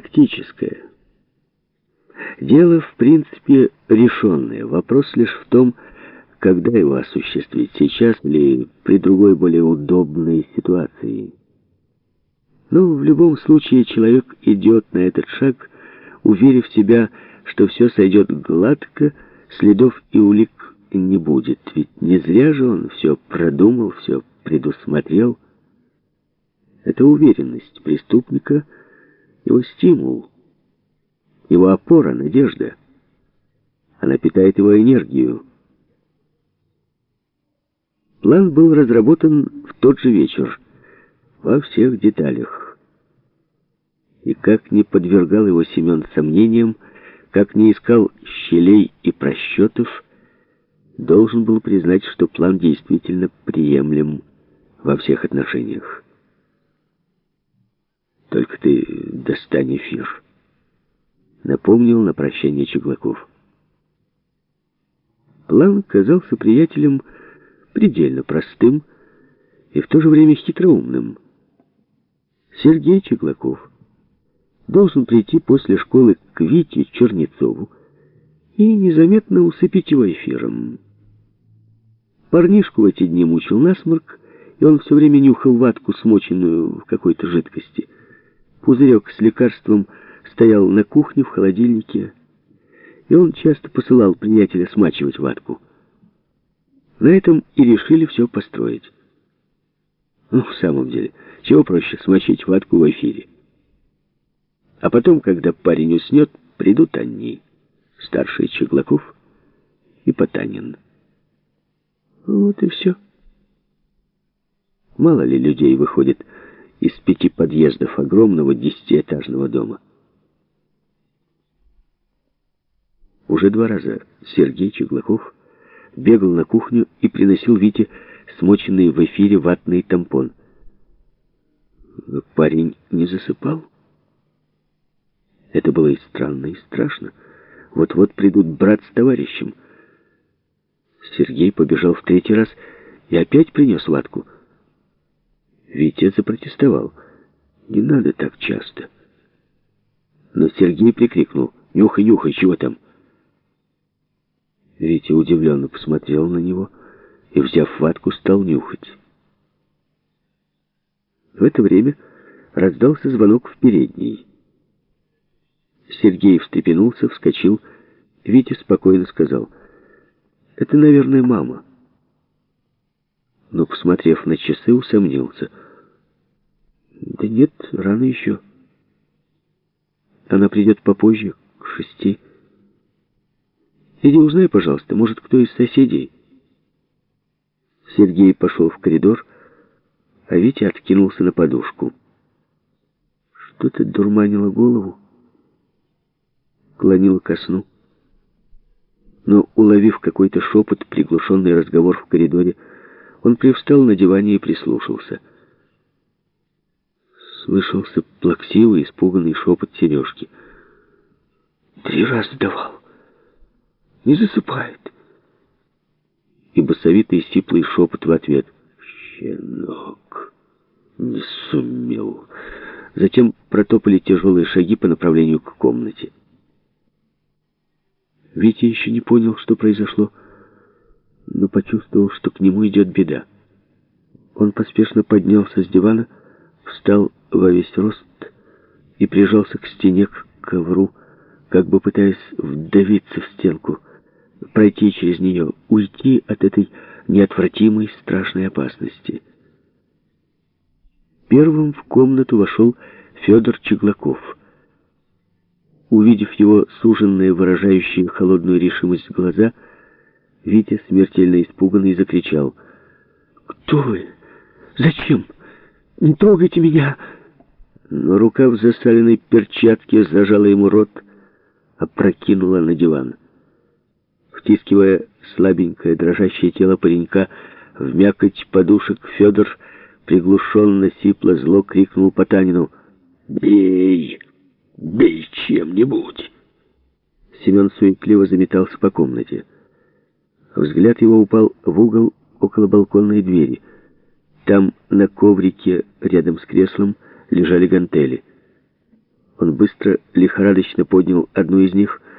тактическое. Дело, в принципе, решенное. Вопрос лишь в том, когда его осуществить, сейчас или при другой, более удобной ситуации. Но в любом случае человек идет на этот шаг, уверив себя, что все сойдет гладко, следов и улик не будет. Ведь не зря же он все продумал, все предусмотрел. Это уверенность преступника, его стимул, его опора, надежда. Она питает его энергию. План был разработан в тот же вечер, во всех деталях. И как не подвергал его Семен сомнениям, как не искал щелей и просчетов, должен был признать, что план действительно приемлем во всех отношениях. «Только ты достань эфир», — напомнил на прощание Чеглаков. План казался приятелем предельно простым и в то же время хитроумным. Сергей Чеглаков должен прийти после школы к Вите Чернецову и незаметно усыпить его эфиром. Парнишку в эти дни мучил насморк, и он все время нюхал ватку, смоченную в какой-то жидкости. Пузырек с лекарством стоял на кухне в холодильнике, и он часто посылал приятеля смачивать ватку. На этом и решили все построить. Ну, в самом деле, чего проще смочить ватку в эфире? А потом, когда парень уснет, придут они, старший Чеглаков и Потанин. Вот и все. Мало ли людей выходит из пяти подъездов огромного десятиэтажного дома. Уже два раза Сергей Чеглаков бегал на кухню и приносил Вите смоченный в эфире ватный тампон. Парень не засыпал. Это было и странно, и страшно. Вот-вот придут брат с товарищем. Сергей побежал в третий раз и опять принес ватку. Витя запротестовал. «Не надо так часто». Но Сергей прикрикнул. «Нюхай, нюхай, чего там?» Витя удивленно посмотрел на него и, взяв ватку, стал нюхать. В это время раздался звонок в передней. Сергей встрепенулся, вскочил. Витя спокойно сказал, «Это, наверное, мама». Но, посмотрев на часы, усомнился. «Да нет, рано еще. Она придет попозже, к шести». Иди узнай, пожалуйста, может, кто из соседей. Сергей пошел в коридор, а Витя откинулся на подушку. Что-то дурманило голову, клонило ко сну. Но, уловив какой-то шепот, приглушенный разговор в коридоре, он привстал на диване и прислушался. Слышался плаксивый, испуганный шепот Сережки. «Три раза давал» не засыпает. И басовитый сиплый шепот в ответ. «Щенок, не сумел». Затем протопали тяжелые шаги по направлению к комнате. Витя еще не понял, что произошло, но почувствовал, что к нему идет беда. Он поспешно поднялся с дивана, встал во весь рост и прижался к стене, к ковру, как бы пытаясь вдавиться в стенку пройти через нее, уйти от этой неотвратимой страшной опасности. Первым в комнату вошел Федор Чеглаков. Увидев его суженные, выражающие холодную решимость глаза, Витя, смертельно испуганный, закричал. «Кто вы? Зачем? Не трогайте меня!» Но рука в засаленной перчатке зажала ему рот, опрокинула на диван втискивая слабенькое дрожащее тело паренька в мякоть подушек, Федор приглушенно, сипло, зло крикнул Потанину «Бей! Бей чем-нибудь!» Семен суетливо заметался по комнате. Взгляд его упал в угол около балконной двери. Там на коврике рядом с креслом лежали гантели. Он быстро, лихорадочно поднял одну из них —